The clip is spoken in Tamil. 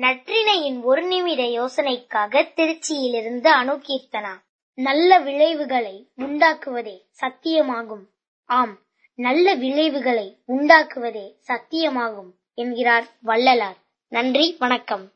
நற்றினையின் ஒரு நிமிட யோசனைக்காக திருச்சியிலிருந்து அணுகீர்த்தனா நல்ல விளைவுகளை உண்டாக்குவதே சத்தியமாகும். ஆம் நல்ல விளைவுகளை உண்டாக்குவதே சத்தியமாகும் என்கிறார் வள்ளலார். நன்றி வணக்கம்.